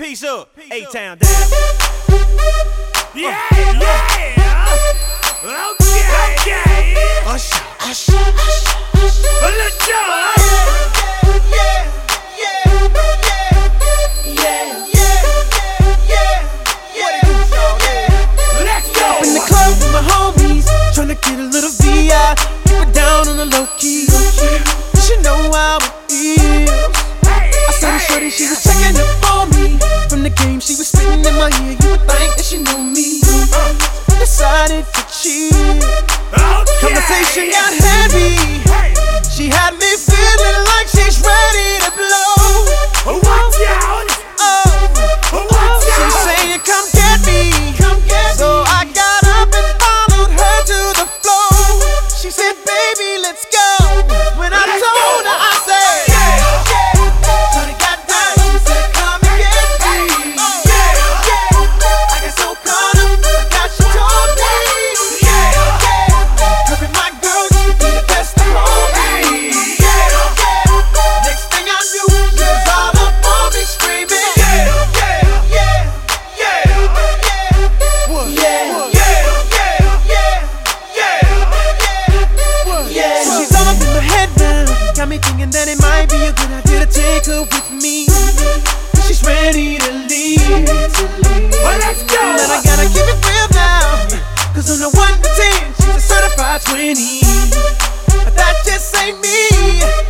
Peace up, A-Town down. Yeah, yeah. Okay, okay. Usher, usher, usher. Let's go. Let's go. In the club with my homies, tryna get a little VI. Keep it down on the low key. Game, she was spitting in my ear. You would think that she knew me. Uh, decided to cheat. Oh, okay. Conversation got heavy. Might be a good idea to take her with me. She's ready to leave. Well, let's go. But I gotta keep it real now. Cause on the 1 to 10, she's a certified 20. But that just ain't me.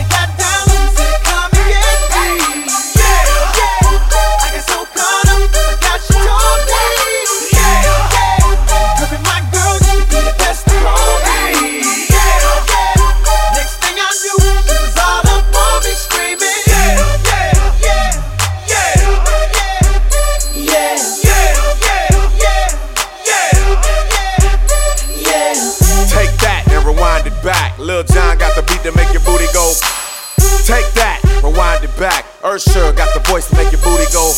Lil Jon got the beat to make your booty go. Take that, rewind it back. Usher got the voice to make your booty go.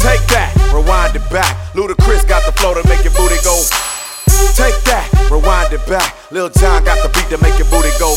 Take that, rewind it back. Ludacris got the flow to make your booty go. Take that, rewind it back. Lil Jon got the beat to make your booty go.